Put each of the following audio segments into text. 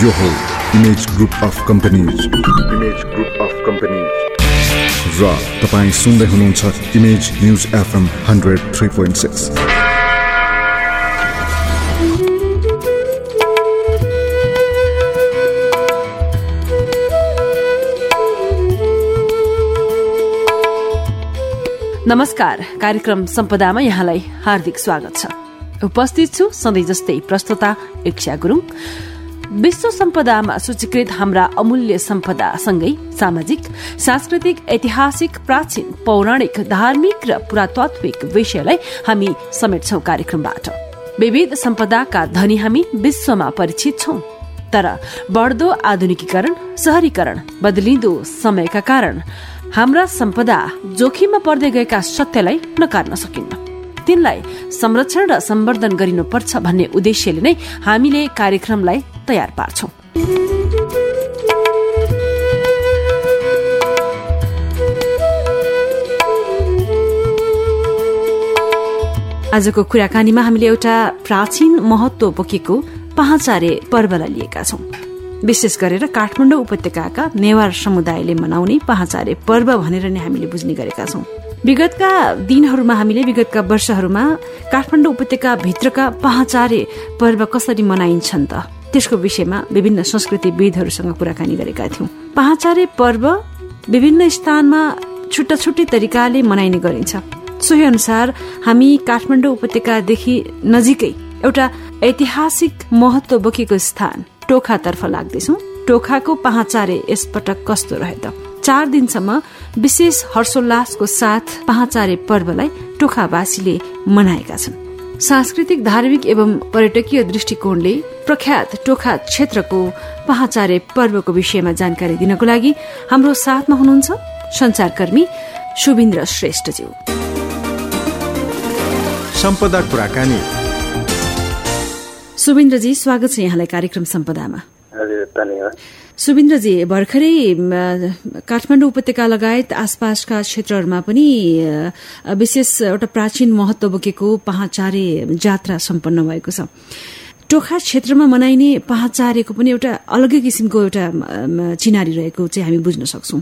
यो हो Image group of companies Image group of companies र तपाईँ सुन्दै हुनुहुन्छ Image news FM hundred three point six नमस्कार कार्यक्रम सम्पदामा यहाँलाई हार्दिक स्वागत छ। उपस्थित छु सधैँ जस्तै प्रस्तुता इक्षा गुरुङ। विश्व सम्पदामा सूचीकृत हाम्रा अमूल्य सम्पदा सँगै सामाजिक सांस्कृतिक ऐतिहासिक प्राचीन पौराणिक धार्मिक र पुरातात्विक विषयलाई हामी समेट्छौ कार्यक्रमबाट। विविध सम्पदाका धनी हामी विश्वमा परिचित छौं। तर बढ़दो आधुनिकीकरण शहरीकरण बदलिँदो समयका कारण हाम्रा सम्पदा जोखिममा पर्दै गएका सत्यलाई नकार्न सकिन्न। तिनलाई संरक्षण र सम्वर्धन गरिनुपर्छ भन्ने उद्देश्यले नै हामीले कार्यक्रमलाई तयार पार्छौं। आजको कुराकानीमा हामीले एउटा प्राचीन महत्व बोकेको पहाचारे पर्वलाई लिएका छौं। विशेष गरेर काठमाडौँ उपत्यकाका नेवार समुदायले मनाउने पहाचारे पर्व भनेर नै हामीले बुझ्ने गरेका छौं। विगतका दिनहरूमा हामीले विगतका वर्षहरूमा काठमाडौँ उपत्यका भित्रका पहाचारे पर्व कसरी मनाइन्छन् त? त्यसको विषयमा विभिन्न संस्कृतिविदहरूसँग कुराकानी गरेका थियौं। पहाचारे पर्व विभिन्न स्थानमा छुट्टा छुट्टै तरिकाले मनाइने गरिन्छ। सोही अनुसार हामी काठमाडौँ उपत्यकादेखि नजिकै एउटा ऐतिहासिक महत्व बोकेको स्थान टोखातर्फ लाग्दैछौ। टोखाको पहाचारे यसपटक कस्तो रहे त? चार दिनसम्म विशेष हर्षोल्लासको साथ पहाचारे पर्वलाई टोखावासीले मनाएका छन्। सांस्कृतिक धार्मिक एवं पर्यटकीय दृष्टिकोणले प्रख्यात टोखा क्षेत्रको पहाचारे पर्वको विषयमा जानकारी दिनको लागि हाम्रो साथमा हुनुहुन्छ संचारकर्मी शुभिन्द्र श्रेष्ठज्यू। सम्पदा कुराकानी। सुविन्द्रजी स्वागत छ यहाँलाई कार्यक्रम सम्पदामा। सुविन्द्रजी भर्खरै काठमाडौँ उपत्यका लगायत आसपासका क्षेत्रहरूमा पनि विशेष एउटा प्राचीन महत्व बोकेको पहाचारे जात्रा सम्पन्न भएको छ। टोखा क्षेत्रमा मनाइने पहाचारेको पनि एउटा अलग्गै किसिमको एउटा चिनारी रहेको चाहिँ हामी बुझ्न सक्छौं।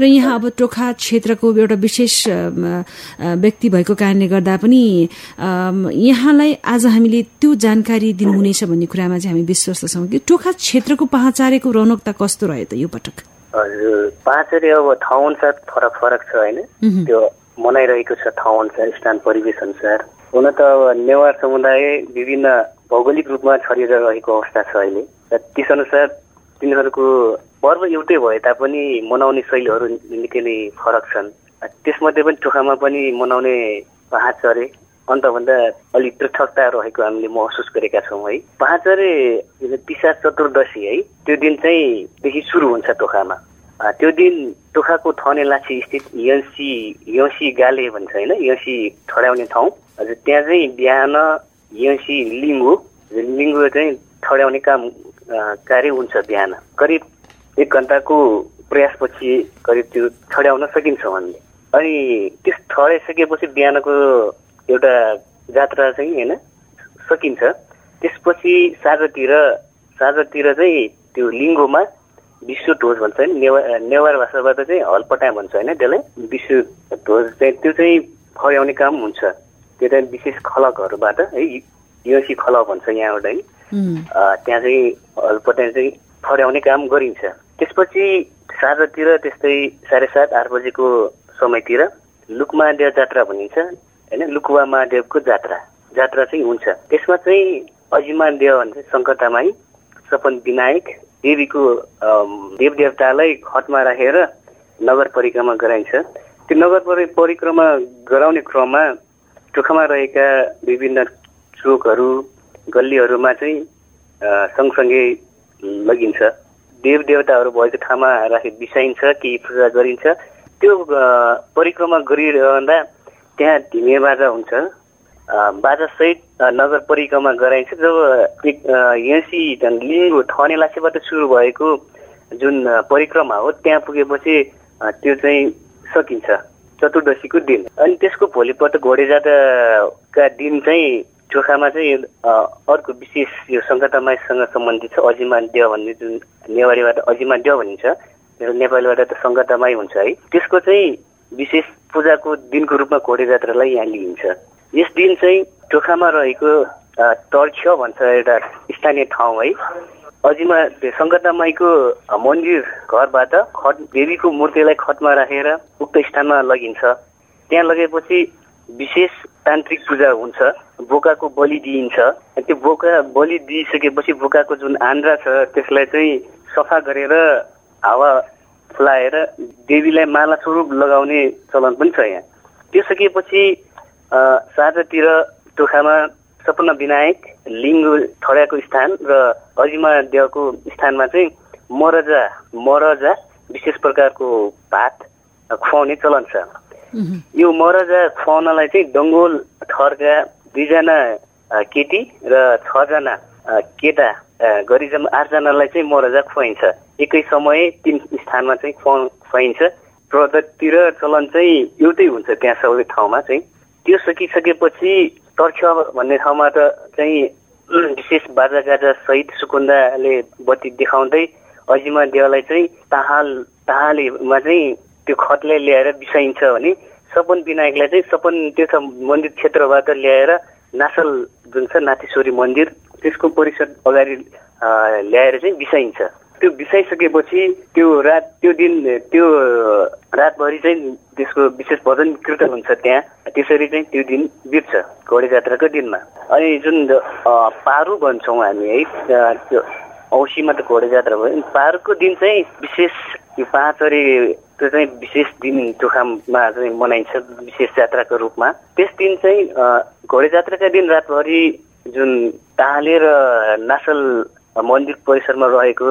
र यहाँ अब टोखा क्षेत्रको एउटा विशेष व्यक्ति भएको कारणले गर्दा पनि यहाँलाई आज हामीले त्यो जानकारी दिनुहुनेछ भन्ने कुरामा चाहिँ हामी विश्वस्त छौँ कि टोखा क्षेत्रको पहाचारेको रौनकता कस्तो रह्यो त यो पटक? अब ठाउँ अनुसार फरक फरक छ होइन। त्यो मनाइरहेको छ ठाउँ अनुसार स्थान परिवेश अनुसार। हुन त अब नेवार समुदाय विभिन्न भौगोलिक रूपमा छरिएर रहेको अवस्था छ अहिले। र त्यसअनुसार तिनीहरूको पर्व एउटै भए तापनि मनाउने शैलीहरू निकै नै फरक छन्। त्यसमध्ये पनि टोखामा पनि मनाउने पहाचरे अन्तभन्दा अलिक पृथकता रहेको हामीले महसुस गरेका छौँ है। पहाचरे पिसा चतुर्दशी है त्यो दिन चाहिँ देखि सुरु हुन्छ टोखामा त्यो दिन टोखाको थने लाछी स्थित यसी यसी गाले भन्छ होइन यसी ठड्याउने ठाउँ। हजुर त्यहाँ चाहिँ बिहान यसी लिङ्गो लिङ्गो चाहिँ ठड्याउने काम कार्य हुन्छ बिहान। करिब एक घन्टाको प्रयासपछि करिब त्यो ठड्याउन सकिन्छ हामीले अनि त्यस ठड्याइसकेपछि बिहानको एउटा जात्रा चाहिँ होइन सकिन्छ। त्यसपछि साँझतिर साँझतिर चाहिँ त्यो लिङ्गोमा विश्व ध्वज भन्छ होइन नेवार नेवार भाषाबाट चाहिँ हलपटा भन्छ होइन त्यसलाई। विश्व ध्वज चाहिँ त्यो चाहिँ फर्याउने काम हुन्छ। त्यो चाहिँ विशेष खलकहरूबाट है युएसी खलक भन्छ यहाँबाट है। त्यहाँ चाहिँ हलपटा चाहिँ फर्याउने काम गरिन्छ। त्यसपछि साँझतिर त्यस्तै साढे सात आठ बजेको समयतिर लुकमादेव जात्रा भनिन्छ होइन? लुकुवा महादेवको जात्रा। जात्रा चाहिँ हुन्छ। त्यसमा चाहिँ अजिमा देव भन्छ शङ्करतामाई सपन विनायक देवीको देव देवतालाई खटमा राखेर नगर परिक्रमा गराइन्छ। त्यो नगर परिक्रमा गराउने क्रममा टोखामा रहेका विभिन्न चोकहरू गल्लीहरूमा चाहिँ सँगसँगै लगिन्छ। देव देवताहरू भएको ठाउँमा राखी बिसाइन्छ केही पूजा गरिन्छ। त्यो परिक्रमा गरिरहँदा त्यहाँ ढिमे बाजा हुन्छ। बाजासहित नगर परिक्रमा गराइन्छ। जब एक यसी लिङ्गो ठने लासेबाट सुरु भएको जुन परिक्रमा हो त्यहाँ पुगेपछि त्यो चाहिँ सकिन्छ। चतुर्दशीको दिन। अनि त्यसको भोलिपल्ट घोडे जात्राका दिन चाहिँ चोखामा चाहिँ अर्को विशेष यो सङ्गतामाईसँग सम्बन्धित छ अजिमा देव भन्ने जुन नेवारीबाट अजिमा देव भनिन्छ नेपालीबाट त सङ्गतामाई हुन्छ है। त्यसको चाहिँ विशेष पूजाको दिनको रूपमा घोडे जात्रालाई यहाँ लिइन्छ। यस दिन चाहिँ चोखामा रहेको तर्ख्य भन्छ एउटा स्थानीय ठाउँ है। अझैमा सङ्गता माईको मन्दिर घरबाट खट देवीको मूर्तिलाई खटमा राखेर उक्त स्थानमा लगिन्छ। त्यहाँ लगेपछि विशेष तान्त्रिक पूजा हुन्छ। बोकाको बलि दिइन्छ। त्यो बोका बलि दिइसकेपछि बोकाको जुन आन्द्रा छ त्यसलाई चाहिँ सफा गरेर हावा फुलाएर देवीलाई माला स्वरूप लगाउने चलन पनि छ यहाँ। त्यो सकिएपछि साँझतिर टोखामा सपना विनायक लिङ्ग ठड्याएको स्थान र अजिमा देवको स्थानमा चाहिँ मरजा मरजा विशेष प्रकारको भात खुवाउने चलन छ। यो मरजा खुवाउनलाई चाहिँ डङ्गोल ठर्का दुईजना केटी र छजना केटा गरी जम्मा आठजनालाई चाहिँ मरजा खुवाइन्छ। एकै समय तिन स्थानमा चाहिँ खुवा खुवाइन्छ। प्रदत्तिर चलन चाहिँ एउटै हुन्छ त्यहाँ सबै ठाउँमा चाहिँ। त्यो सकिसकेपछि तर्ख भन्ने ठाउँमा त चाहिँ विशेष बाजा सहित सुकुन्दाले बत्ती देखाउँदै अजिमा देवलाई चाहिँ ताहाल ताहालेमा चाहिँ त्यो खतले ल्याएर बिसाइन्छ भने सपन विनायकलाई चाहिँ सपन त्यो मन्दिर क्षेत्रबाट ल्याएर नासल जुन छ नाथेश्वरी मन्दिर त्यसको परिसर अगाडि ल्याएर चाहिँ बिसाइन्छ। त्यो बिसाइसकेपछि त्यो रात त्यो दिन त्यो रातभरि चाहिँ त्यसको विशेष भजन कीर्तन हुन्छ त्यहाँ। त्यसरी चाहिँ त्यो दिन बित्छ घोडे जात्राको दिनमा। अनि जुन पारु भन्छौँ हामी है त्यो औँसीमा त घोडे जात्रा भयो पारुको दिन चाहिँ विशेष यो पाँचरी त्यो चाहिँ विशेष दिन चोखाममा चाहिँ मनाइन्छ विशेष जात्राको रूपमा। त्यस दिन चाहिँ घोडे जात्राका दिन रातभरि जुन ताले र नासल मन्दिर परिसरमा रहेको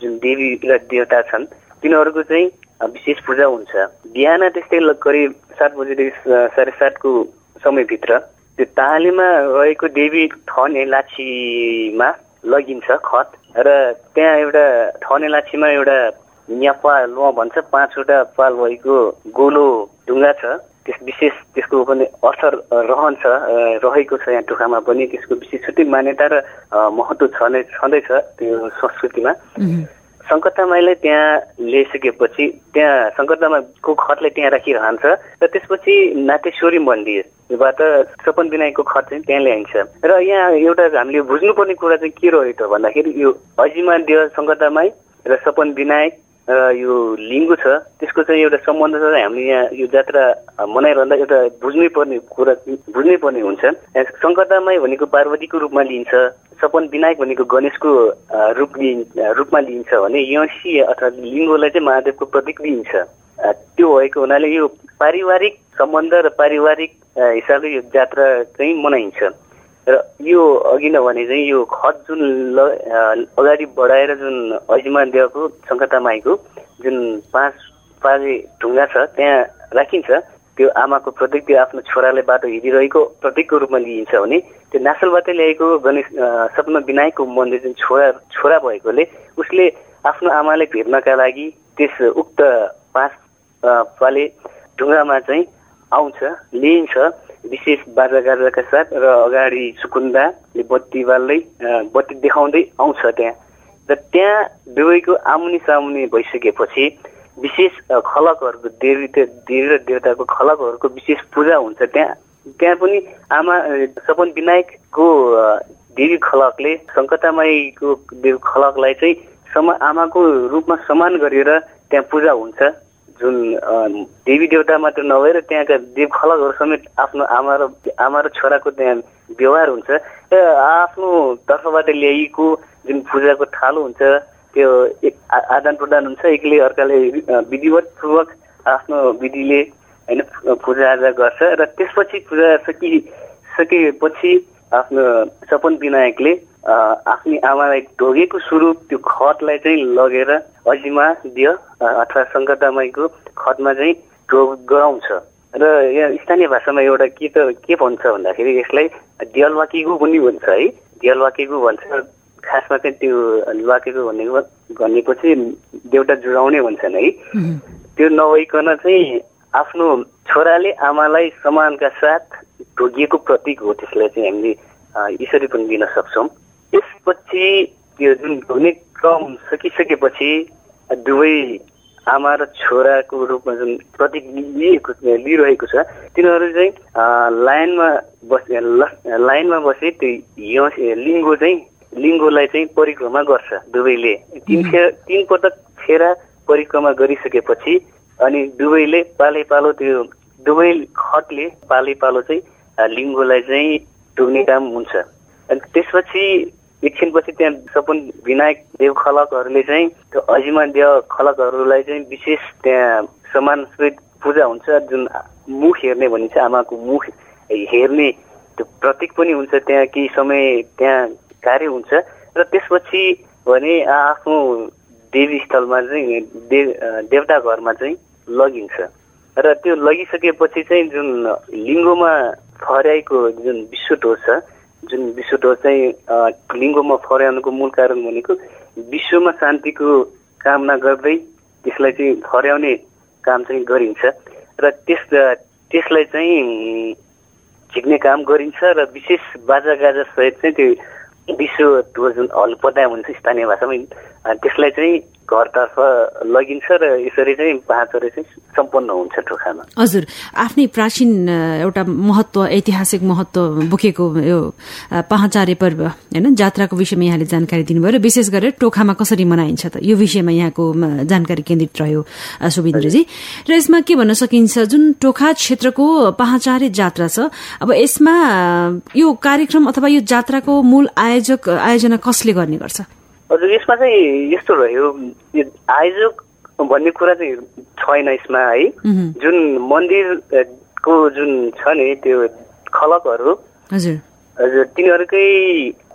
जुन देवी र देवता छन् तिनीहरूको चाहिँ विशेष पूजा हुन्छ। बिहान त्यस्तै करिब सात बजीदेखि साढे सातको समयभित्र त्यो तालीमा रहेको देवी ठने लाछीमा लगिन्छ खत र त्यहाँ एउटा ठने लाछीमा एउटा न्यापा ल भन्छ पाँचवटा पाल भएको गोलो ढुङ्गा छ। त्यस विशेष त्यसको पनि असर रहन्छ रहेको छ यहाँ टुखामा पनि। त्यसको विशेष छुट्टै मान्यता र महत्त्व छँदै छँदैछ त्यो संस्कृतिमा। सङ्कटामाईलाई त्यहाँ ल्याइसकेपछि त्यहाँ सङ्कटामाको खतलाई त्यहाँ राखिरहन्छ र त्यसपछि नातेश्वरी मन्दिरबाट सपन विनायकको खत चाहिँ त्यहाँ ल्याइन्छ। र यहाँ एउटा हामीले बुझ्नुपर्ने कुरा चाहिँ के रह्यो त भन्दाखेरि यो अजिमा देव सङ्कटामाई र सपन विनायक यो लिङ्गु छ त्यसको चाहिँ एउटा सम्बन्ध चाहिँ हामीले यहाँ यो जात्रा मनाइरहँदा एउटा बुझ्नै पर्ने कुरा बुझ्नै पर्ने हुन्छ सङ्कटामाई भनेको पार्वतीको रूपमा लिइन्छ सपन विनायक भनेको गणेशको रूप लिइ रूपमा लिइन्छ भने यसी अथवा लिङ्गोलाई चाहिँ महादेवको प्रतीक लिइन्छ। त्यो भएको हुनाले यो पारिवारिक सम्बन्ध र पारिवारिक हिसाबले यो जात्रा चाहिँ मनाइन्छ। र यो अघि नभने चाहिँ यो खत जुन ल अगाडि बढाएर जुन अजिमान देवको सङ्कता माईको जुन पाँच पाँचे ढुङ्गा छ त्यहाँ राखिन्छ त्यो आमाको प्रतीक त्यो आफ्नो छोराले बाटो हिँडिरहेको प्रतीकको रूपमा लिइन्छ भने त्यो नासलबाटै ल्याएको गणेश सपना विनायकको मन्दिर जुन छोरा छोरा भएकोले उसले आफ्नो आमालाई भेट्नका लागि त्यस उक्त पाँच पाले ढुङ्गामा चाहिँ आउँछ लिइन्छ विशेष बाजागाजाका साथ र अगाडि सुकुन्दाले बत्ती बाल्दै बत्ती देखाउँदै आउँछ त्यहाँ। र त्यहाँ दुवैको आमुनी सामुनी भइसकेपछि विशेष खलकहरूको देवी देवी र देवताको खलकहरूको विशेष पूजा हुन्छ त्यहाँ। त्यहाँ पनि आमा सपन विनायकको देवी खलकले सङ्कटामाईको देवी खलकलाई चाहिँ समा आमाको रूपमा समान गरेर त्यहाँ पूजा हुन्छ। जुन देवी देवता मात्र नभएर त्यहाँका देव खलकहरू समेत आफ्नो आमा र आमा र छोराको त्यहाँ व्यवहार हुन्छ। आफ्नो तर्फबाट ल्याइएको जुन पूजाको थालो हुन्छ त्यो आदान प्रदान हुन्छ एकले अर्काले विधिवतपूर्वक आफ्नो विधिले होइन पूजाआजा गर्छ र त्यसपछि पूजा सकिसकेपछि आफ्नो सपन विनायकले आफ्नो आमालाई ढोगेको स्वरूप त्यो खतलाई चाहिँ लगेर अजिमा दियो अथवा सङ्कटामयको खतमा चाहिँ ढोग गराउँछ। र यहाँ स्थानीय भाषामा एउटा के त के भन्छ भन्दाखेरि यसलाई दियलवाकीगु पनि भन्छ है। दियलवाकीगु भन्छ खासमा चाहिँ त्यो वाकेको भनेको चाहिँ देउटा जुडाउने भन्छन् है। त्यो नभइकन चाहिँ आफ्नो छोराले आमालाई सम्मानका साथ ढोगिएको प्रतीक हो त्यसलाई चाहिँ हामीले यसरी पनि दिन सक्छौँ। त्यसपछि त्यो जुन ढुक्ने क्रम सकिसकेपछि दुवै आमा र छोराको रूपमा जुन प्रतीक लिएको लिइरहेको छ तिनीहरू चाहिँ लाइनमा बस लाइनमा बसे त्यो लिङ्गो चाहिँ लिङ्गोलाई चाहिँ परिक्रमा गर्छ दुवैले। तिन खे तिन पटक फेरा परिक्रमा गरिसकेपछि अनि दुवैले पालै पालो त्यो दुवै खटले पालै पालो चाहिँ लिङ्गोलाई चाहिँ ढुक्ने काम हुन्छ। अनि त्यसपछि एकछिनपछि त्यहाँ सपन विनायक देव खलकहरूले चाहिँ त्यो अजिमा देव खलकहरूलाई चाहिँ विशेष त्यहाँ समान पूजा हुन्छ जुन मुख हेर्ने भनिन्छ आमाको मुख हेर्ने त्यो प्रतीक पनि हुन्छ त्यहाँ केही समय त्यहाँ कार्य हुन्छ। र त्यसपछि भने आफ्नो देवी स्थलमा चाहिँ देव देवता घरमा चाहिँ लगिन्छ। र त्यो लगिसकेपछि चाहिँ जुन लिङ्गोमा फर्याएको जुन विश्वटोष छ जुन विश्वटोष चाहिँ लिङ्गोमा फर्याउनुको मूल कारण भनेको विश्वमा शान्तिको कामना गर्दै त्यसलाई चाहिँ फर्याउने काम चाहिँ गरिन्छ र त्यस त्यसलाई चाहिँ झिक्ने काम गरिन्छ र विशेष बाजा गाजा सहित चाहिँ त्यो विश्व ध्वज जुन हलपदा हुन्छ स्थानीय भाषामा त्यसलाई चाहिँ घरतर्फ लगिन्छ र यसरी चाहिँ पाँचहरू चाहिँ सम्पन्न हुन्छ टोखामा हजुर आफ्नै प्राचीन एउटा महत्व ऐतिहासिक महत्व बोकेको यो पाँचारे पर्व होइन जात्राको विषयमा यहाँले जानकारी दिनुभयो र विशेष गरेर टोखामा कसरी मनाइन्छ त? यो विषयमा यहाँको जानकारी केन्द्रित रह्यो सुविन्द्रजी र यसमा के भन्न सकिन्छ जुन टोखा क्षेत्रको पाँचारे जात्रा छ अब यसमा यो कार्यक्रम अथवा यो जात्राको मूल आयोजक आयोजना कसले गर्ने गर्छ? हजुर यसमा चाहिँ यस्तो रह्यो आयोजक भन्ने कुरा चाहिँ छैन यसमा है। जुन मन्दिरको जुन छ नि त्यो खलकहरू हजुर। हजुर तिनीहरूकै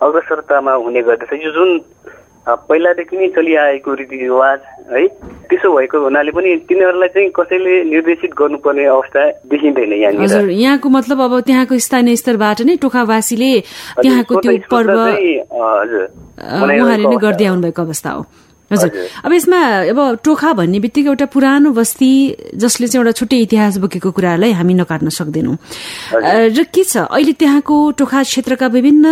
अग्रसरतामा हुने गर्दछ। यो जुन पहिलादेखि नै चलिआएको रीतिरिवाज है? त्यसो भएको हुनाले पनि तिनीहरूलाई चाहिँ कसैले निर्देशित गर्नुपर्ने अवस्था देखिँदैन यहाँ हजुर यहाँको मतलब अब त्यहाँको स्थानीय स्तरबाट नै टोखावासीले त्यहाँको त्यो पर्व उहाँले नै गर्दै आउनु भएको अवस्था हो। हजुर। अब यसमा अब टोखा भन्ने बित्तिकै एउटा पुरानो बस्ती जसले चाहिँ एउटा छुट्टै इतिहास बोकेको कुरालाई हामी नकाट्न सक्दैनौँ। र के छ? अहिले त्यहाँको टोखा क्षेत्रका विभिन्न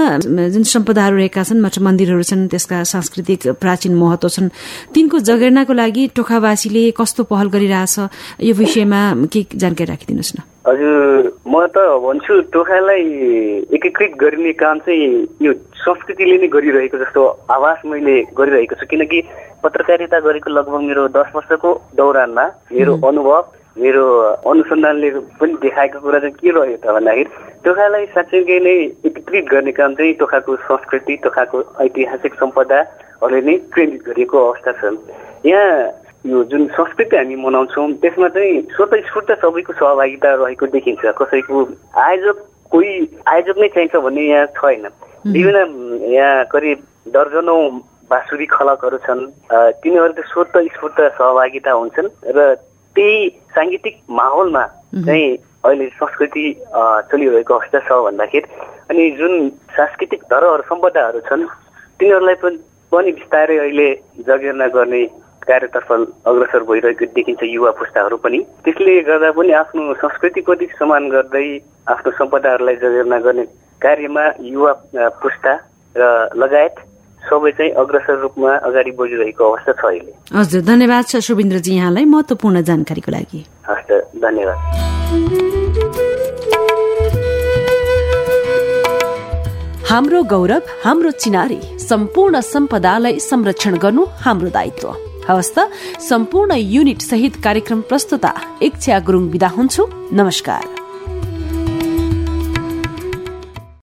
जुन सम्पदाहरू रहेका छन् मठ मन्दिरहरू छन् त्यसका सांस्कृतिक प्राचीन महत्व छन् तिनको जगेर्नाको लागि टोखावासीले कस्तो पहल गरिरहेछ यो विषयमा के जानकारी राखिदिनुहोस् न? हजुर म त भन्छु टोखालाई एकीकृत गरिने काम चाहिँ यो संस्कृतिले नै गरिरहेको जस्तो आवाज मैले गरिरहेको छु। किनकि पत्रकारिता गरेको लगभग मेरो दस वर्षको दौरानमा मेरो अनुभव मेरो अनुसन्धानले पनि देखाएको कुरा चाहिँ के रह्यो त भन्दाखेरि टोखालाई साँच्चै नै एकीकृत गर्ने काम चाहिँ टोखाको संस्कृति टोखाको ऐतिहासिक सम्पदाहरूले नै केन्द्रित गरिएको अवस्था छ। यहाँ यो जुन संस्कृति हामी मनाउँछौँ त्यसमा चाहिँ स्वतः स्फूर्त सबैको सहभागिता रहेको देखिन्छ। कसैको आयोजक कोही आयोजक नै चाहिन्छ भन्ने यहाँ छैन। विभिन्न यहाँ करिब दर्जनौँ बाँसुरी खलकहरू छन्। तिनीहरू चाहिँ स्वतः स्फूर्त सहभागिता हुन्छन् र त्यही साङ्गीतिक माहौलमा चाहिँ अहिले संस्कृति चलिरहेको अवस्था छ भन्दाखेरि। अनि जुन सांस्कृतिक धरोहर सम्पदाहरू छन् तिनीहरूलाई पनि बिस्तारै अहिले जगेर्ना गर्ने कार्यतर्फ अग्रसर भइरहेको देखिन्छ युवा पुस्ताहरू पनि। त्यसले गर्दा पनि आफ्नो संस्कृतिप्रति सम्मान गर्दै आफ्नो सम्पदाहरूलाई जगेर्ना गर्ने कार्यमा युवा पुस्ता र लगायत सबै चाहिँ अग्रसर रूपमा अगाडि बढिरहेको अवस्था छ अहिले। हजुर धन्यवाद छ शुभेन्द्रजी यहाँलाई महत्वपूर्ण जानकारीको लागि। हस् धन्यवाद। हाम्रो गौरव हाम्रो चिनारी सम्पूर्ण सम्पदालाई संरक्षण गर्नु हाम्रो दायित्व। हवस् त। सम्पूर्ण युनिट सहित कार्यक्रम प्रस्तुता इच्छा गुरुङ विदा हुन्छु। नमस्कार।